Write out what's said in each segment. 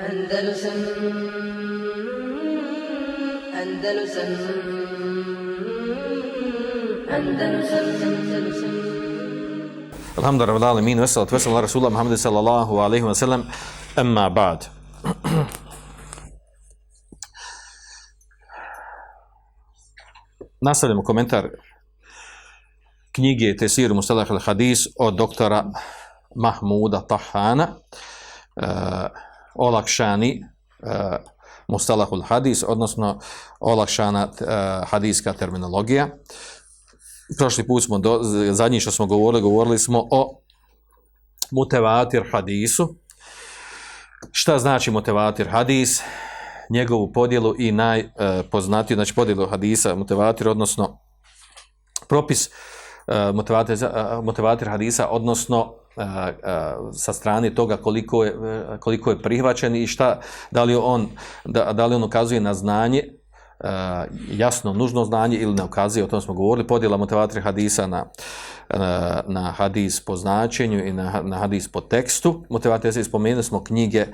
أندلسن أندلسن أندلسن أندلسن الحمد لله رب العالمين والصلاة والسلام على رسول الله محمد صلى الله عليه وسلم. أما بعد Nastavljamo komentar knjige Tesir Mustalah al-Hadis od doktora Mahmuda Tahana. Uh, olakšani uh, mustalahul hadis, odnosno olakšana uh, hadijska terminologija. Prošli put smo, do, zadnji što smo govorili, govorili smo o mutevatir hadisu. Šta znači mutevatir hadis? Njegovu podjelu i najpoznatiju, znači podjelu hadisa mutevatir, odnosno propis e, motivator hadisa, odnosno a sa strane toga koliko je, e, koliko je prihvaćen i šta, da li on, da, da li on ukazuje na znanje, jasno, nužno znanje ili ne ukazuje, o tom smo govorili, podjela motivator hadisa na, na, na hadis po značenju i na, na hadis po tekstu. Motivator se spomenuli smo knjige,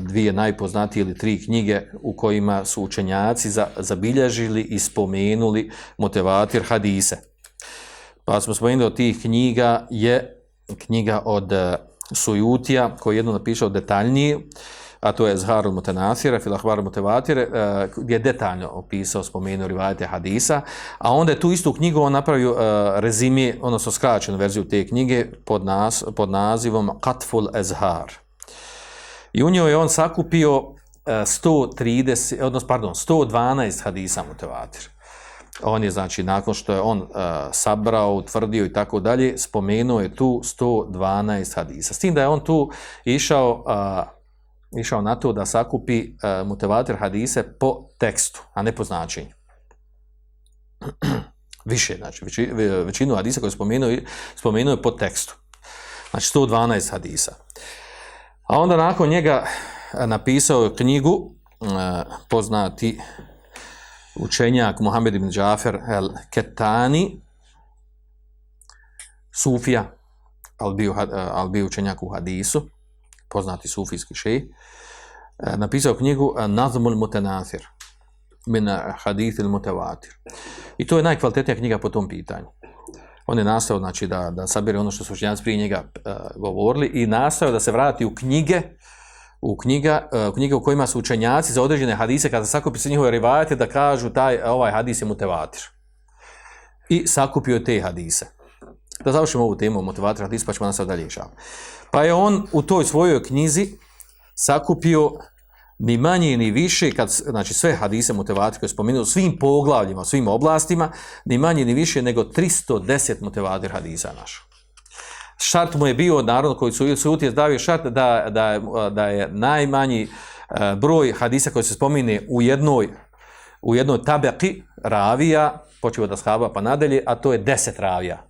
dvije najpoznatije ili tri knjige u kojima su učenjaci za, zabilježili i spomenuli motivator hadise. Pa smo spomenuli od tih knjiga je knjiga od e, Sujutija, koji jedno napišao detaljnije, a to je Zharul Mutanasira, Filahvarul Mutevatire, e, gdje je detaljno opisao, spomenuo rivajete hadisa, a onda je tu istu knjigu on napravio rezimi, rezime, odnosno skraćenu verziju te knjige pod, nas, pod nazivom Katful Ezhar. I u njoj je on sakupio e, 130, odnosno, pardon, 112 hadisa Mutavatira on je znači nakon što je on uh, sabrao, utvrdio i tako dalje, spomenuo je tu 112 hadisa. S tim da je on tu išao uh, išao na to da sakupi e, uh, mutevatir hadise po tekstu, a ne po značenju. Više, znači veći, većinu hadisa koje spomenuo, spomenuo je po tekstu. Znači 112 hadisa. A onda nakon njega napisao knjigu uh, poznati učenjak Muhammed ibn Džafer el Ketani, Sufija, ali bio, eh, al bio učenjak u hadisu, poznati sufijski šej, eh, napisao knjigu eh, Nazmul Mutenafir, min hadith il mutevatir. I to je najkvalitetnija knjiga po tom pitanju. On je nastao znači, da, da sabire ono što su učenjaci prije njega uh, govorili i nastao da se vrati u knjige uh, u knjiga, e, uh, knjiga u kojima su učenjaci za određene hadise, kada sakupi se njihove rivajate, da kažu taj e, ovaj hadis je mutevatir. I sakupio te hadise. Da završimo ovu temu motivator hadis, pa ćemo nas dalje išavati. Pa je on u toj svojoj knjizi sakupio ni manje ni više, kad, znači sve hadise motivator koje spomenuo, svim poglavljima, svim oblastima, ni manje ni više nego 310 motivator hadisa našo šart mu je bio, naravno koji su su utjez davio šart da, da, da je najmanji e, broj hadisa koji se spomine u jednoj u jednoj tabaki ravija, počeo da shaba pa nadalje, a to je 10 ravija.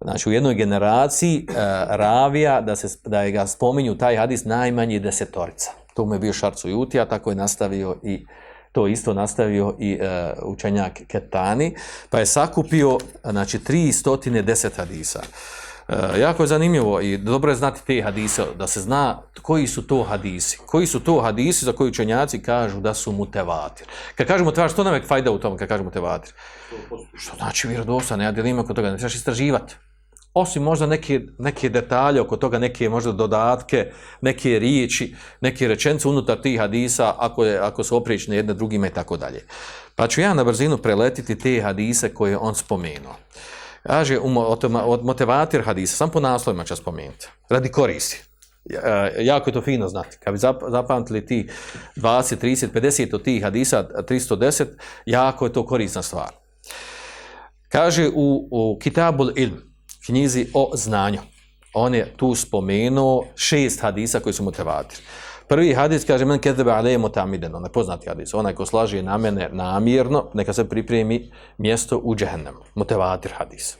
Znači u jednoj generaciji uh, ravija da se da je ga spominju taj hadis najmanji desetorica. To mu je bio Šarcu Jutija, tako je nastavio i to isto nastavio i uh, učenjak Ketani, pa je sakupio znači 310 hadisa. Uh, E, jako je zanimljivo i dobro je znati te hadise, da se zna koji su to hadisi. Koji su to hadisi za koji učenjaci kažu da su mutevatir. Kad kažemo mutevatir, što nam je fajda u tom kad kažemo mutevatir? Što znači vjerodostan, ja delim oko toga, ne trebaš istraživati. Osim možda neke, neke detalje oko toga, neke možda dodatke, neke riječi, neke rečence unutar tih hadisa, ako, je, ako su oprične jedne drugime i tako dalje. Pa ću ja na brzinu preletiti te hadise koje on spomenuo. Kaže, od motivatir hadisa, sam po naslovima ću spomenuti, radi koristi. E, jako je to fino znati. Kad bi zapamtili ti 20, 30, 50 od tih hadisa, 310, jako je to korisna stvar. Kaže u, u Kitabul Ilm, knjizi o znanju, on je tu spomenuo šest hadisa koji su motivatir. Prvi hadis kaže men kezebe aleje mutamiden, onaj poznati hadis, onaj ko slaže na mene namjerno, neka se pripremi mjesto u džehennemu. Mutevatir hadis.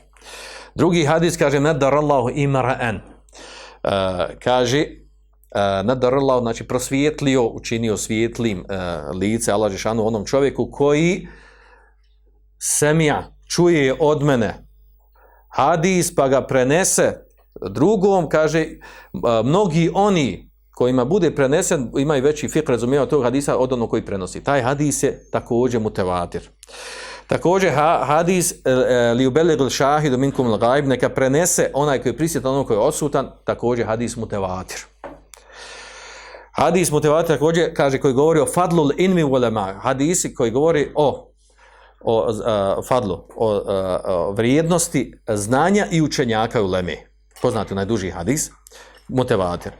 Drugi hadis kaže nadar Allahu imra'an. Uh, kaže e, uh, nadar Allah, znači prosvjetlio, učinio svjetlim uh, lice Allah Žešanu onom čovjeku koji semija čuje od mene hadis pa ga prenese drugom, kaže uh, mnogi oni kojima bude prenesen, ima i veći fik razumijeva tog hadisa od onog koji prenosi. Taj hadis je također mutevatir. Također ha, hadis e, e, li ubeligl šahidu minkum l'gaib, neka prenese onaj koji je prisjetan, onaj koji je odsutan, također hadis mutevatir. Hadis mutevatir također kaže koji govori o fadlul inmi ulema, hadisi koji govori o o uh, fadlu, o, uh, o vrijednosti znanja i učenjaka u leme. Poznate najduži hadis, mutevatir.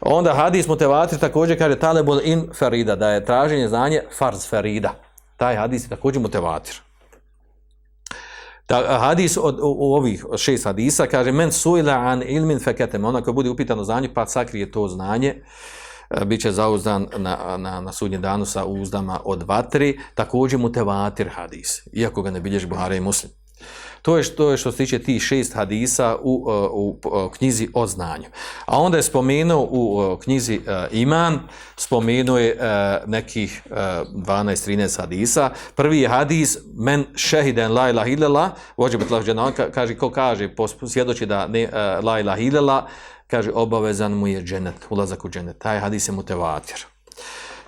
Onda hadis mutevatir također kaže talebul in farida, da je traženje znanje farz farida. Taj hadis je također mutevatir. Da, hadis od u, u ovih šest hadisa kaže men suila an ilmin feketem, ona koja bude upitano znanje pa sakrije to znanje, e, bit će zauzdan na, na, na sudnjem danu sa uzdama od vatri, također mutevatir hadis, iako ga ne bilježi Buhara i Muslim. To je što je što se tiče ti šest hadisa u, e, u, u knjizi o znanju. A onda je spomenuo u e, knjizi uh, Iman, spomenuo je uh, nekih uh, 12-13 hadisa. Prvi je hadis men šehiden la ilaha illallah, vođe betlah džana, kaže, ko kaže, svjedoči da ne uh, la ilaha illallah, kaže, obavezan mu je dženet, ulazak u dženet. Taj hadis je mutevatir.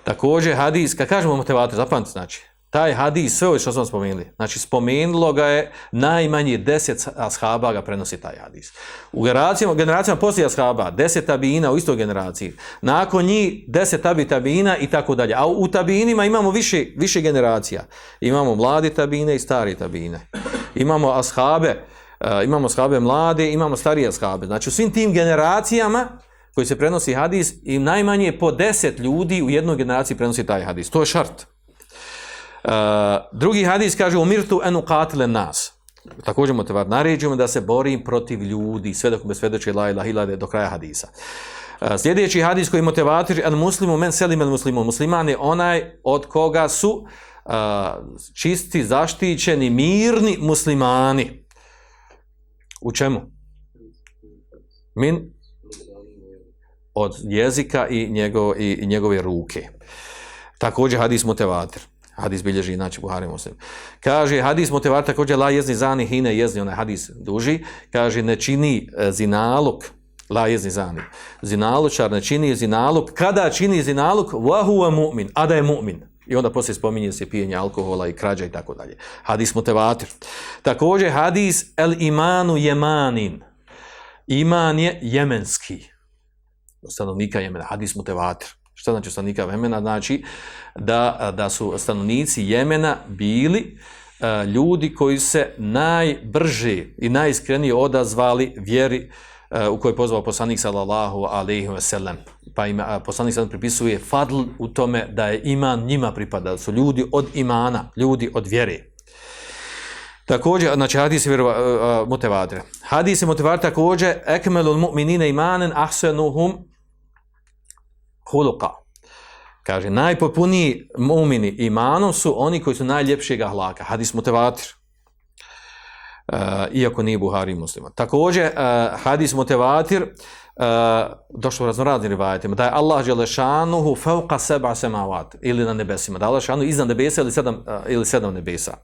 Također hadis, kad kažemo mutevatir, zapamati znači, taj hadis, sve ovo što smo spomenuli, znači spomenulo ga je najmanje deset ashaba ga prenosi taj hadis. U generacijama, generacijama poslije ashaba, deset tabina u istoj generaciji, nakon njih deset tabi tabina i tako dalje. A u tabinima imamo više, više generacija. Imamo mladi tabine i stari tabine. Imamo ashabe, eh, imamo ashabe mlade, imamo starije ashabe. Znači u svim tim generacijama koji se prenosi hadis, i najmanje po deset ljudi u jednoj generaciji prenosi taj hadis. To je šart. Uh, drugi hadis kaže umirtu enu katile nas. Također mu tevar naređujemo da se borim protiv ljudi, sve dok me svedoči la ilaha ilade do kraja hadisa. Uh, sljedeći hadis koji motivatir al muslimu men selim al muslimu. Musliman je onaj od koga su uh, čisti, zaštićeni, mirni muslimani. U čemu? Min od jezika i, njegov, i njegove ruke. Također hadis motivatir. Hadis bilježi inače Buhari Muslim. Kaže, hadis motivar također la jezni zani hine jezni, onaj hadis duži. Kaže, ne čini e, zinaluk, la jezni zani. Zinalučar ne čini zinaluk. Kada čini zinaluk, vahu mu'min, a da je mu'min. I onda poslije spominje se pijenje alkohola i krađa i tako dalje. Hadis motivatir. Također, hadis el imanu jemanin. Iman je jemenski. Stanovnika Jemena. Hadis motivatir. Šta znači stanovnika Jemena? Znači da, da su stanovnici Jemena bili a, ljudi koji se najbrže i najiskrenije odazvali vjeri a, u kojoj je pozvao poslanik sallallahu alaihi wa sallam. Pa ima, a, poslanik sallam pripisuje fadl u tome da je iman njima pripada, da su ljudi od imana, ljudi od vjere. Također, znači hadis je uh, motivator. Hadis je motivator također ekmelul mu'minine imanen ahsenuhum huluqa. Kaže, najpopuniji mumini imanom su oni koji su najljepšeg ahlaka. Hadis mutevatir. Uh, iako nije Buhari muslima. Također, uh, hadis mutevatir, uh, došlo u raznoraznim rivajetima, da je Allah želešanuhu fauqa seba semavat, ili na nebesima. Da je Allah želešanuhu iznad nebesa ili sedam, uh, ili sedam nebesa.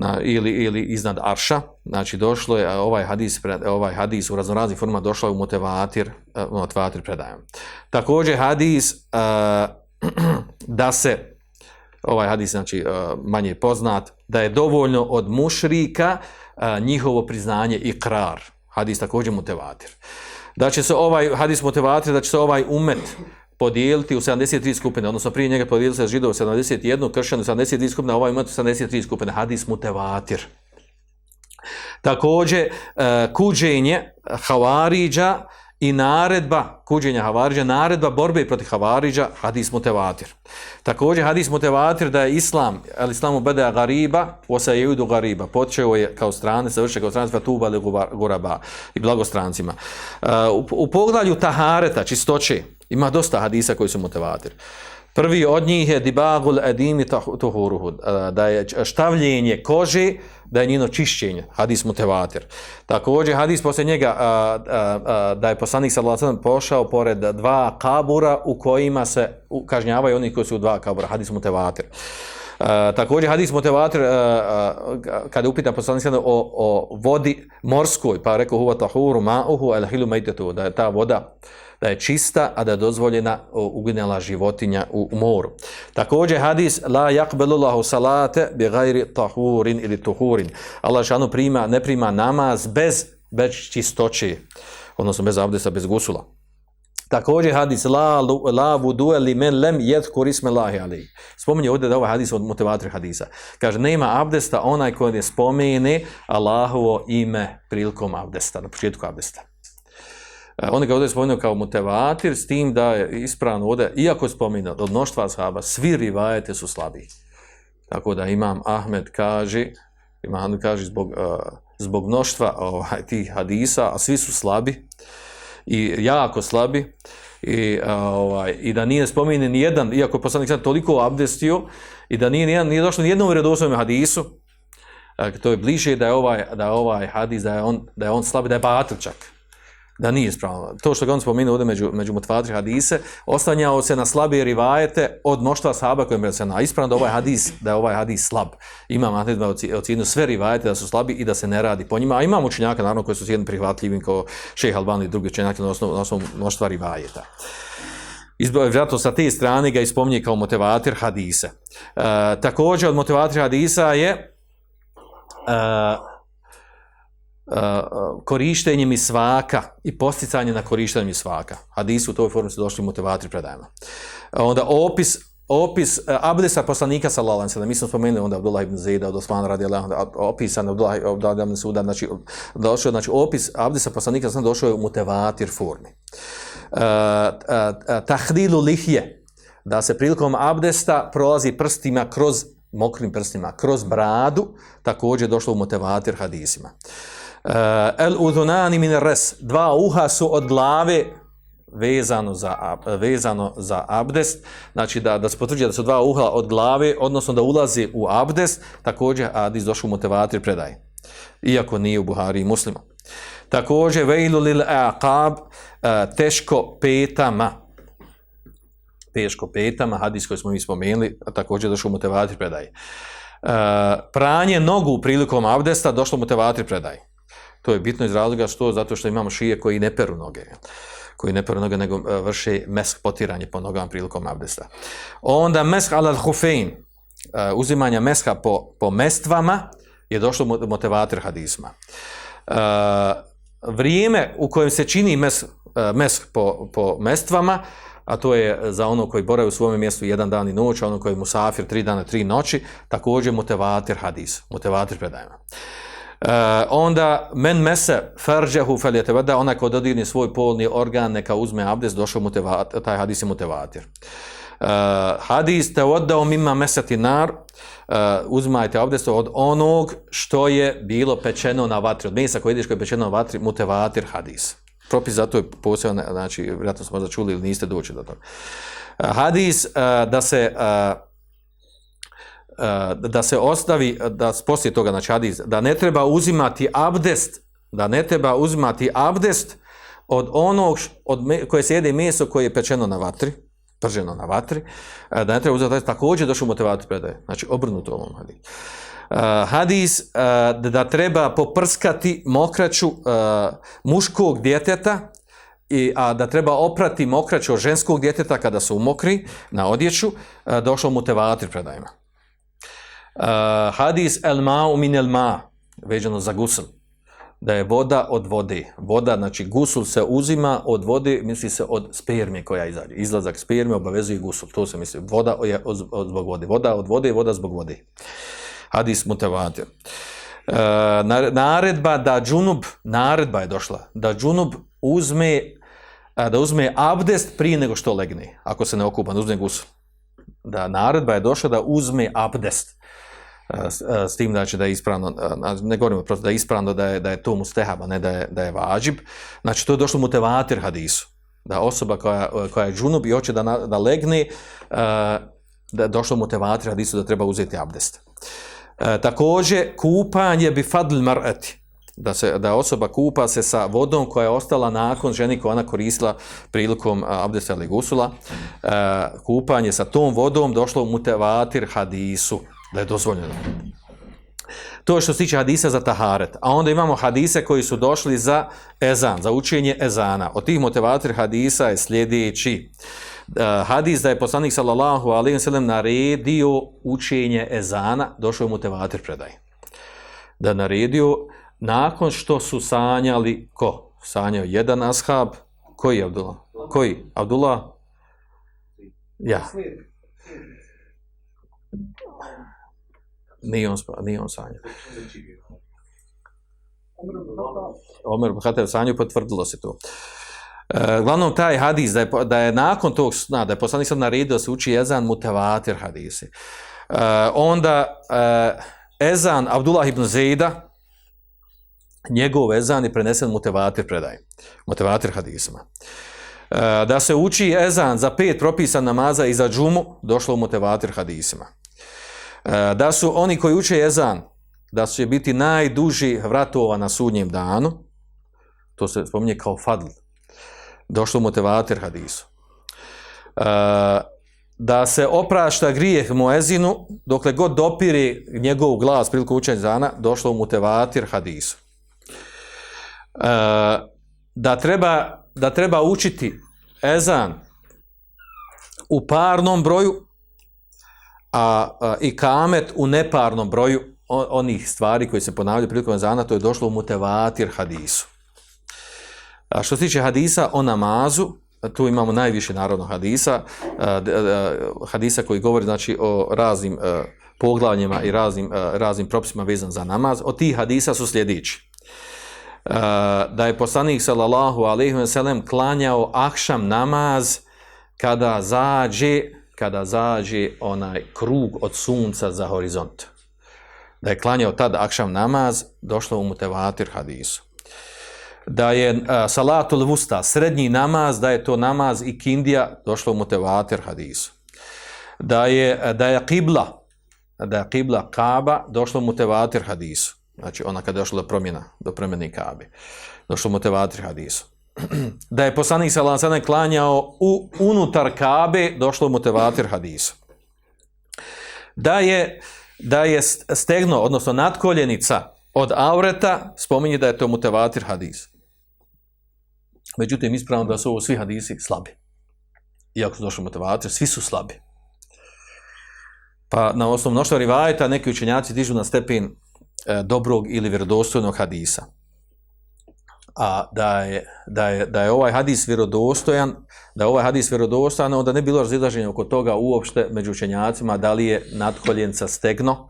Na, ili, ili iznad arša, znači došlo je ovaj hadis, ovaj hadis u raznoraznih formama došlo je u motivatir, uh, motivatir predajem. Također hadis uh, da se, ovaj hadis znači uh, manje poznat, da je dovoljno od mušrika uh, njihovo priznanje i krar. Hadis također motivatir. Da će se ovaj hadis motivatir, da će se ovaj umet podijeliti u 73 skupine, odnosno prije njega podijelili se židov 71, kršćan 73 skupine, a ovaj ima 73 skupine, hadis mutevatir. Također, e, kuđenje Havariđa i naredba, kuđenja Havariđa, naredba borbe protiv Havariđa, hadis mutevatir. Također, hadis mutevatir da je islam, ali islamu beda gariba, osa je judu gariba, počeo je kao strane, završe kao strane, fatuba ili guraba i blagostrancima. E, u, u poglavlju tahareta, čistoće, Ima dosta hadisa koji su motivatir. Prvi od njih je dibagul edimi tuhuruhu, e, da je štavljenje kože, da je njeno čišćenje, hadis motivatir. Također hadis poslije njega a, a, a, da je poslanik sallallahu pošao pored dva kabura u kojima se kažnjavaju oni koji su u dva kabura, hadis motivatir. Uh, e, također hadis motivator uh, uh, kada je upitan poslanik o, o vodi morskoj pa rekao huwa tahuru ma'uhu al hilu da je ta voda da je čista, a da je dozvoljena uginjala životinja u, moru. Također hadis la yaqbalu salate bi ghairi tahurin ili tuhurin. Allah šanu prima, ne prima namaz bez, bez čistoće, odnosno bez abdesta, bez gusula. Također hadis la, la vudu li men lem yadhkur isme Allahi ali. Spominje ovdje da ovaj hadis od motivator hadisa. Kaže nema abdesta onaj koji ne spomeni Allahovo ime prilikom abdesta, na početku abdesta. E, on ga ovdje spomenuo kao motivator s tim da je ispravno ovdje, iako je spomenuo od mnoštva ashaba, svi rivajete su slabi. Tako da imam Ahmed kaže, imam Ahmed kaže zbog, uh, zbog mnoštva ovaj, tih hadisa, a svi su slabi, i jako slabi i e, ovaj i da nije spomenut ni jedan iako je poslanik sad toliko abdestio i da nije nije, nije došlo ni jednom vjerodostojnom hadisu e, to je bliže da je ovaj da je ovaj hadis da je on da je on slab da je batilčak da nije ispravno. To što ga on spomenuo ovdje među, među mutvatri hadise, ostanjao se na slabije rivajete od mnoštva sahaba kojim je se na ispravno da ovaj hadis, da je ovaj hadis slab. Ima Mahmed ocjenio sve rivajete da su slabi i da se ne radi po njima, a imamo učenjaka naravno koji su jedan prihvatljivim kao šeha Albani i drugi učenjaki na osnovu, na osnovu mnoštva rivajeta. Izbog, vjerojatno sa te strane ga ispominje kao motivator hadise. E, također od motivatora hadisa je e, Eh, korištenje mi svaka i posticanje na korištenje mi svaka. Hadisi u toj formi su došli motivatori predajama. Eh, onda opis opis uh, abdesa poslanika sallallahu alejhi ve sellem mi smo spomenuli onda Abdullah ibn Zeida od Osmana radijallahu anhu opisan Abdullah Abdullah ibn Suda znači došao znači opis abdesa poslanika sam došao u motivator formi uh, uh, tahdilu lihje da se prilikom abdesta prolazi prstima kroz mokrim prstima kroz bradu također došlo u motivator hadisima uh, Eh, el udhunani min res dva uha su od glave vezano za vezano za abdest. Znači da da se potvrđuje da su dva uha od glave odnosno da ulazi u abdest. Također hadis došao u motivatir predaj iako nije u Buhari i muslima. također vejlu lil aqab uh, teško petama. Teško petama hadis koji smo mi spomenuli a također došao u motivator predaj uh, eh, pranje nogu prilikom abdesta došlo u motivator predaj To je bitno iz razloga što zato što imamo šije koji ne peru noge koji ne peru noge nego e, vrše mesk potiranje po nogama prilikom abdesta. Onda mesk alal hufein, e, uzimanja meska po, po mestvama je došlo motivator hadisma. E, vrijeme u kojem se čini mesk, mesk po, po mestvama, a to je za ono koji boravi u svom mjestu jedan dan i noć, a ono koji je musafir tri dana, tri noći, također motivator hadis, motivator predajema. Uh, Eh, onda men mese farjahu falyatawada ona ko dodirne svoj polni organ neka uzme abdest došao mu taj hadis je mutevatir. Uh, hadis te oddao mima mesati nar uh, uzmajte abdest od onog što je bilo pečeno na vatri od mesa koje ideš koje je pečeno na vatri mutevatir hadis. Propis zato je posebno znači vjerojatno smo začuli ili niste doći do toga. Uh, hadis uh, da se uh, Eh, da se ostavi, eh, da poslije toga, znači hadis, da ne treba uzimati abdest, da ne treba uzimati abdest od onog od me, koje se jede meso koje je pečeno na vatri, prženo na vatri, eh, da ne treba uzimati, također došlo motivatu predaje, znači obrnuto ovom hadisu. Uh, hadis uh, da treba poprskati mokraću uh, muškog djeteta i, a da treba oprati mokraću ženskog djeteta kada su mokri na odjeću, uh, došlo mu tevatri predajima. Uh, hadis el ma'u min el ma, veđano za gusl, da je voda od vode. Voda, znači gusul se uzima od vode, misli se od spermije koja izađe. Izlazak spermije obavezuje gusul, to se misli. Voda je od, od, zbog vode. Voda od vode, voda zbog vode. Hadis mutavatir. Uh, eh, naredba da džunub, naredba je došla, da džunub uzme, eh, da uzme abdest prije nego što legne, ako se ne okupa, da uzme gusul. Da naredba je došla da uzme abdest s, tim znači da je ispravno znači, ne govorimo prosto da je ispravno da je da je to mustehaba ne da je da je važib znači to je došlo mutevatir hadisu da osoba koja koja je džunub i hoće da na, da legne da je došlo mutevatir hadisu da treba uzeti abdest. Takođe kupanje bi fadl mar'ati da se da osoba kupa se sa vodom koja je ostala nakon ženi koja ona koristila prilikom abdesta ili gusula. Kupanje sa tom vodom došlo mutevatir hadisu da je dozvoljeno. To je što se tiče hadisa za taharet. A onda imamo hadise koji su došli za ezan, za učenje ezana. Od tih motivator hadisa je sljedeći. Uh, hadis da je poslanik sallallahu alaihi wa sallam naredio učenje ezana, došao je motivator predaj. Da naredio nakon što su sanjali, ko? Sanjao jedan ashab, koji je Abdullah? Koji? Abdullah? Ja. Nije on, spa, nije on sanjao. Omer Buhatev sanju potvrdilo se to. E, glavnom, taj hadis, da je, da je nakon tog sna, da je poslanik sam naredio da se uči ezan mutavatir hadisi. E, onda, e, ezan Abdullah ibn Zejda, njegov ezan je prenesen mutevatir predaj. mutevatir hadisima. E, da se uči ezan za pet propisan namaza i za džumu, došlo u mutevatir hadisima. E, da su oni koji uče ezan, da će biti najduži vratova na sudnjem danu, to se spominje kao fadl, došlo u motivator hadisu. E, da se oprašta grijeh muezinu, dokle god dopiri njegov glas priliku učenja ezana, došlo u motivator hadisu. E, da, treba, da treba učiti ezan u parnom broju, a, a i kamet u neparnom broju onih stvari koji se ponavljaju prilikom zana, to je došlo u mutevatir hadisu. A što se tiče hadisa o namazu, tu imamo najviše narodno hadisa, a, a, hadisa koji govori znači o raznim a, poglavljima i raznim, a, raznim propisima vezan za namaz. Od tih hadisa su sljedeći. Da je poslanik sallallahu alaihi wa sallam klanjao ahšam namaz kada zađe kada zađe onaj krug od sunca za horizont. Da je klanjao tad akšam namaz, došlo u mutevatir hadisu. Da je a, salatul vusta, srednji namaz, da je to namaz i kindija, došlo u mutevatir hadisu. Da je, da je kibla, da je kibla kaba, došlo u mutevatir hadisu. Znači ona kada je došla do promjena, do promjene kabe. Došlo u mutevatir hadisu. da je poslanik sa lansane klanjao u unutar Kabe, došlo mu tevatir hadis. Da je da je stegno, odnosno nadkoljenica od aureta, spominje da je to mutevatir hadis. Međutim, ispravno da su ovo svi hadisi slabi. Iako su došli mutevatir, svi su slabi. Pa na osnovu mnoštva rivajeta neki učenjaci dižu na stepen e, dobrog ili vjerodostojnog hadisa a da je, da je, da je ovaj hadis vjerodostojan, da je ovaj hadis vjerodostojan, onda ne bilo razilaženje oko toga uopšte među učenjacima, da li je nadkoljenca stegno,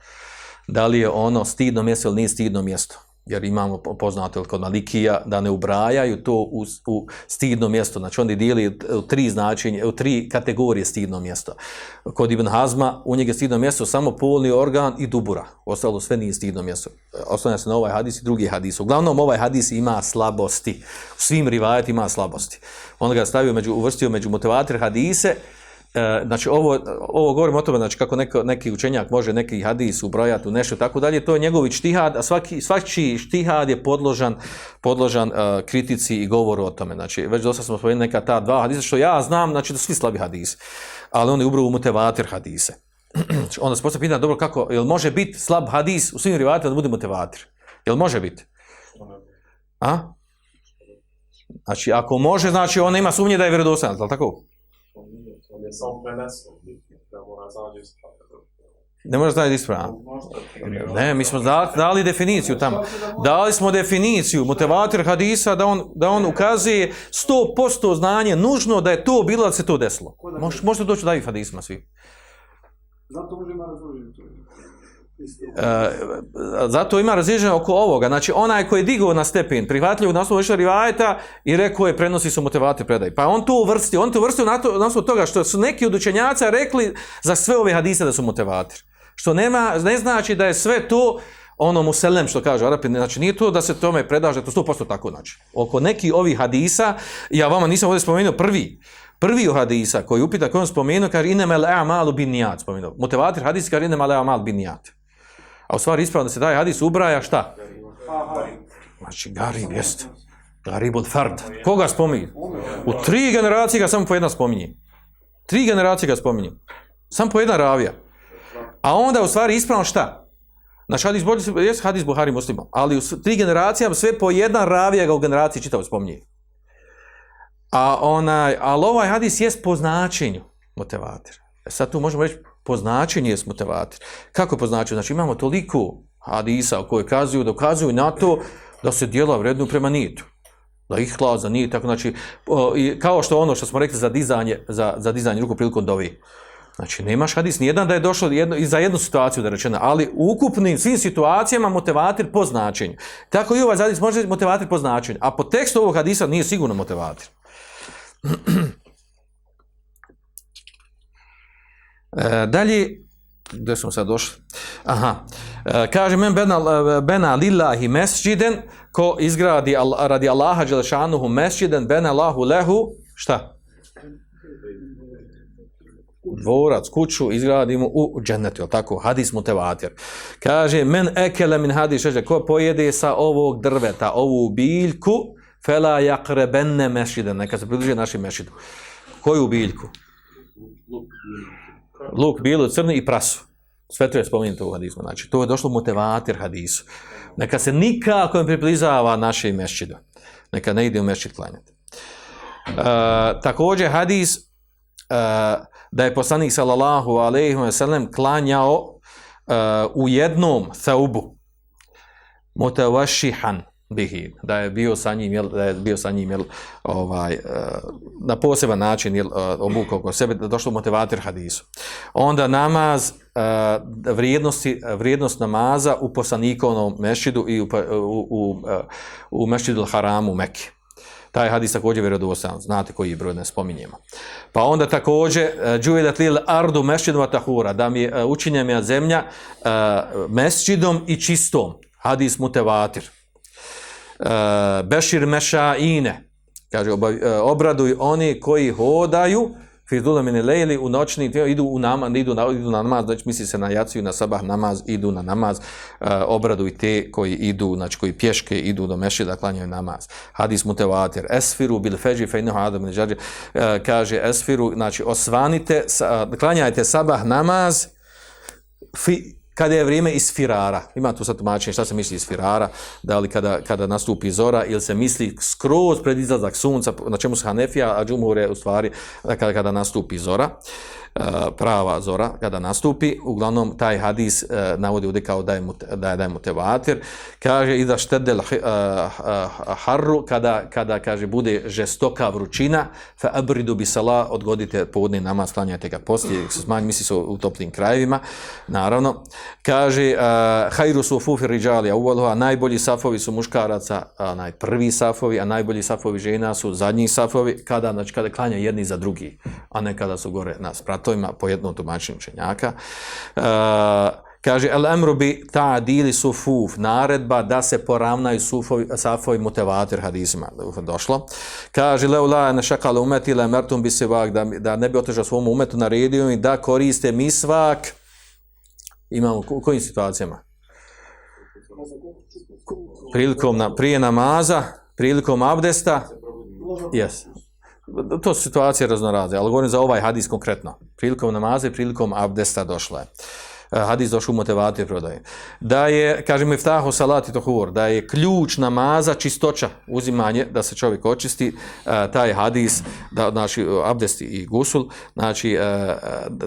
da li je ono stidno mjesto ili nije stidno mjesto jer imamo poznato kod Malikija da ne ubrajaju to u, u stidno mjesto. Znači oni dijeli u tri značenje, u tri kategorije stidno mjesto. Kod Ibn Hazma u njega stidno mjesto samo polni organ i dubura. Ostalo sve nije stidno mjesto. Ostavlja se na ovaj hadis i drugi hadis. Uglavnom ovaj hadis ima slabosti. U svim rivajetima ima slabosti. On ga stavio među, uvrstio među motivator hadise, E, znači ovo, ovo govorimo o tome, znači kako neko, neki učenjak može neki hadis ubrojati u nešto tako dalje, to je njegovi štihad, a svaki, svaki štihad je podložan, podložan uh, kritici i govoru o tome. Znači, već dosta smo spomenuli neka ta dva hadisa, što ja znam, znači da svi slabi hadise, ali oni ubruju motivator hadise. Znači, onda se postavlja pitanje, dobro, kako, jel može biti slab hadis u svim rivatima da bude motivator? Jel može biti? A? Znači, ako može, znači on ima sumnje da je vjerodostojan, je li tako? Samo prenesno, da mora zađe Ne može znači ispravno. Ne, mi smo dali, dali definiciju tamo. Dali smo definiciju, motivator hadisa, da on, da on ukazuje 100% znanje, nužno da je to bilo da se to desilo. Mož, možete doći da i hadisma svi. Zato može ima razložiti. E, E, zato ima razliženje oko ovoga. Znači, onaj koji je digao na stepen, prihvatljivo na osnovu rivajeta i rekao je, prenosi su motivate predaj. Pa on to uvrstio, on to uvrstio na, to, na osnovu toga što su neki od učenjaca rekli za sve ove hadise da su motivatir. Što nema, ne znači da je sve to ono muselem što kaže Arapi, znači nije to da se tome predaže, to 100% tako znači. Oko neki ovih hadisa, ja vama nisam ovdje spomenuo prvi, prvi u hadisa koji upita koji on spomenuo, kaže inemel e'amalu bin nijat, spomenuo. Motivator hadis kaže inemel a'malu bin nijat. A u stvari ispravno da se taj hadis ubraja šta? Znači garib jest. Garib od fard. Koga spominje? U tri generacije ga samo po jedna spominje. Tri generacije ga spominje. Samo po jedna ravija. A onda u stvari ispravno šta? Naš hadis bolji, jes hadis Buhari muslima, ali u tri generacija sve po jedan ravija ga u generaciji čitavo spominje. A onaj, ali ovaj hadis jest po značenju motivator. E sad tu možemo reći po značenju jest motivator. Kako po značenju? Znači imamo toliko hadisa koji kazuju, dokazuju na to da se dijela vrednu prema nitu. Da ih za nije tako, znači, i kao što ono što smo rekli za dizanje, za, za dizanje ruku prilikom dovi. Znači, nemaš hadis nijedan da je došlo jedno, i za jednu situaciju da je rečena, ali u ukupnim svim situacijama motivator po značenju. Tako i ovaj hadis može biti motivator po značenju, a po tekstu ovog hadisa nije sigurno motivator. E, dalje, gdje smo sad došli? Aha, e, kaže men bena, bena lillahi mesđiden, ko izgradi al, radi Allaha Đelešanuhu mesđiden, bena lahu lehu, šta? dvorac, kuću izgradimo u džennetu, jel tako? Hadis mutevatir. Kaže, men ekele min hadis šeđe, ko pojede sa ovog drveta, ovu biljku, fela jakrebenne mešiden, neka se pridruži našim mešidu. Koju biljku? Luk, luk, bijelo, crni i prasu. Sve to je spomenuto u hadisu. Znači, to je došlo motivatir hadisu. Neka se nikako ne priblizava naše mešćidu. Neka ne ide u mešćid klanjati. Uh, također hadis uh, da je poslanik sallallahu alejhi ve sellem klanjao uh, u jednom thaubu mutawashihan bihi da je bio sa njim jel, da je bio sa njim jel, ovaj eh, na poseban način jel, eh, obukao oko sebe da došlo motivator hadisu onda namaz eh, vrijednosti vrijednost namaza u poslanikovom mešhidu i u pa, u u, u mešhidu haramu Mekke taj hadis također vjerodostan, znate koji broj ne spominjemo. Pa onda također džuvedat lil ardu mesdžidom tahura, da mi uh, učinjem ja zemlja uh, i čistom. Hadis mutevatir. Eh, Bešir mešaine, kaže obav, uh, eh, obraduj oni koji hodaju fi zulamini lejli u noćni idu u namaz, idu na, idu na namaz, znači misli se na jaciju, na sabah namaz, idu na namaz, uh, obraduj te koji idu, znači koji pješke idu do meši da klanjaju namaz. Hadis mutevatir, esfiru bil feđi fejnuhu adam neđađe, uh, kaže esfiru, znači osvanite, sa, klanjajte sabah namaz, fi, kada je vrijeme isfirara. Ima tu sad tumačenje šta se misli isfirara, da li kada, kada nastupi zora ili se misli skroz pred izlazak sunca, na čemu se Hanefija, a Džumhur je u stvari kada, kada nastupi zora, E, prava zora, kada nastupi, uglavnom taj hadis e, navodi ovdje kao da je, da je, da je motivatir, kaže i da štedel e, harru, kada, kada kaže bude žestoka vrućina, fa abridu bi sala, odgodite podne namaz, klanjajte ga poslije, se smanji, misli se u toplim krajevima, naravno, kaže uh, hajru su fufi riđali, a uvaluha, najbolji safovi su muškaraca, najprvi safovi, a najbolji safovi žena su zadnji safovi, kada, znači, kada klanja jedni za drugi, a ne kada su gore to ima po jednom tumačenju učenjaka. E, kaže, el emru bi ta dili sufuf, naredba da se poravnaju sufovi, safovi mutevatir hadisima, došlo. Kaže, leu la ne šakale umeti, le mertum bi se vak, da, da ne bi otežao svom umetu, naredio i da koriste misvak, imamo u kojim situacijama? Prilikom na, prije namaza, prilikom abdesta, yes to su situacije raznorazne, ali govorim za ovaj hadis konkretno. Prilikom namaza i prilikom abdesta došla je. E, hadis došao u motivacije prodaje. Da je, kažemo, iftahu salati tohur, da je ključ namaza čistoća, uzimanje, da se čovjek očisti, e, taj hadis, da, znači, abdest i gusul, znači, e,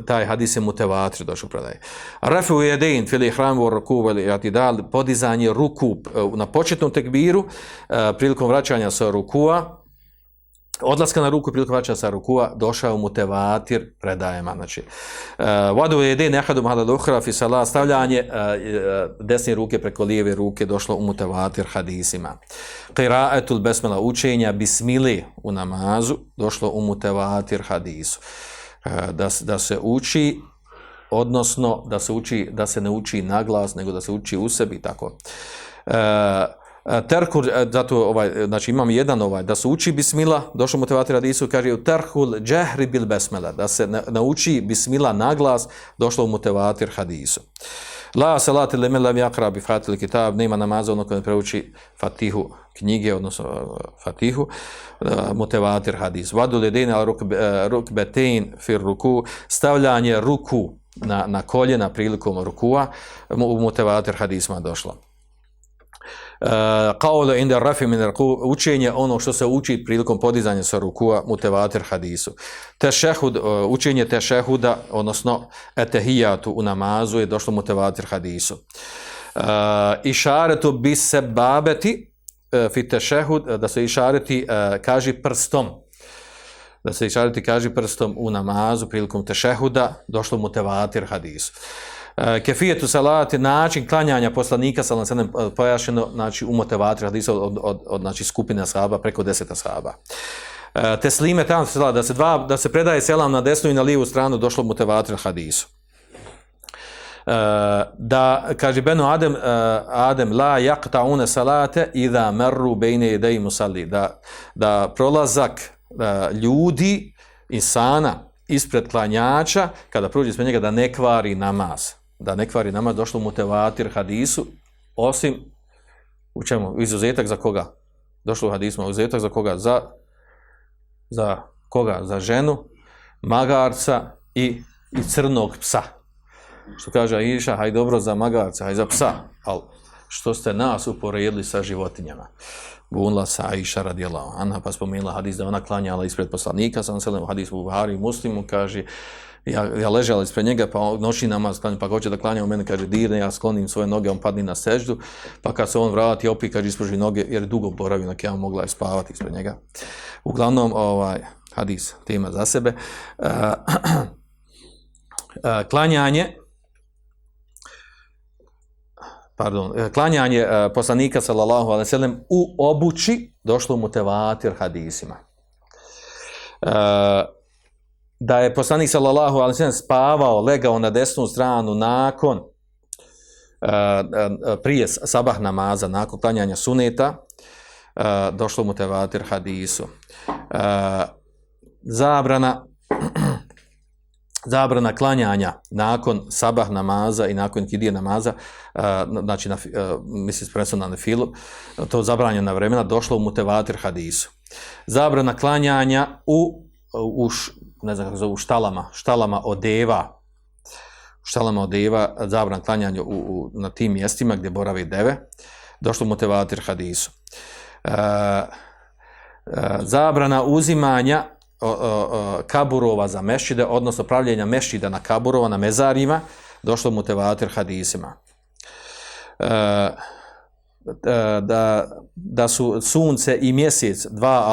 taj hadis je motivacije došao prodaje. Rafu je dein, fili hramu ruku, dal, podizanje ruku na početnom tekbiru, prilikom vraćanja sa rukua, odlaska na ruku prilikom vraćanja sa rukua došao mu tevatir predajema znači. E, Vadu je de nehadum hada duhra fi sala stavljanje uh, desne ruke preko lijeve ruke došlo u mutevatir hadisima. Qira'atul besmela učenja bismili u namazu došlo u mutevatir hadisu. Uh, da, da se uči odnosno da se uči da se ne uči na glas nego da se uči u sebi tako. Uh, E, terkur, e, zato ovaj, e, znači imam jedan ovaj, da se uči bismila, došlo motivator hadisu, kaže u terhul džehri bil besmela, da se nauči bismila na glas, došlo u motivator hadisu. La salati le melam jakra bi fatil kitab, nema namaza ono kada ne preuči fatihu knjige, odnosno fatihu, motivator hadis. Vadu ledine al rukbetein fir ruku, stavljanje ruku na, na koljena prilikom rukua, u mutevatir hadisma došlo. Eh, uh, qaulu inda rafi min ruku učenje ono što se uči prilikom podizanja sa rukua mutevatir hadisu. Tešehud uh, učenje tešehuda odnosno etehijatu u namazu je došlo mutevatir hadisu. Uh, išaretu bi se babeti uh, fi tešehud da se išareti uh, kaži prstom. Da se išareti kaži prstom u namazu prilikom tešehuda došlo mutevatir hadisu. uh, E, kefijetu salati, način klanjanja poslanika sallam sallam e, pojašeno znači, u motivatri hadisa od, od, od znači, skupine ashaba preko deseta ashaba. E, teslime tam sela, da se, dva, da se predaje selam na desnu i na lijevu stranu došlo motivatri hadisu. E, da kaže Beno Adem uh, Adem la yaqta'una salate i da merru bejne yaday musalli da da prolazak da, ljudi insana ispred klanjača kada prođe ispred njega da ne kvari namaz da ne kvari namaz došlo mu tevatir hadisu osim u čemu? Izuzetak za koga? Došlo u hadisu izuzetak za koga? Za za koga? Za ženu magarca i i crnog psa. Što kaže Aisha, haj dobro za magarca, haj za psa, ali što ste nas uporedili sa životinjama. Bunla sa Aisha radijallahu Anha, pa spomenula hadis da ona klanjala ispred poslanika, sam selem u u Buhari Muslimu, kaže, ja, ja ležala ispred njega, pa noći namaz klanja pa hoće da klanja u mene, kaže, dirne, ja sklonim svoje noge, on padni na seždu, pa kad se on vrati, opet, kaže, ispruži noge, jer je dugo boravio, na ja mogla je spavati ispred njega. Uglavnom, ovaj, hadis, tema za sebe. Uh, uh, klanjanje, pardon, e, klanjanje e, poslanika sallallahu alejhi ve sellem u obući došlo mu tevatir hadisima. Uh, da je poslanik sallallahu alejhi ve sellem spavao, legao na desnu stranu nakon uh, prije sabah namaza, nakon klanjanja suneta, došlo mu tevatir hadisu. Uh, zabrana zabrana klanjanja nakon sabah namaza i nakon kidije namaza, uh, znači, na, uh, misli spresu na nefilu, to zabranjena vremena, došlo u mutevatir hadisu. Zabrana klanjanja u, u š, ne znam kako zovu, štalama, štalama odeva, štalama odeva, zabrana klanjanja u, u, na tim mjestima gdje borave deve, došlo u mutevatir hadisu. Uh, uh, zabrana uzimanja o, o, kaburova za mešide, odnosno pravljenja mešida na kaburova, na mezarima, došlo mu tevatir hadisima. E, e da, da su sunce i mjesec dva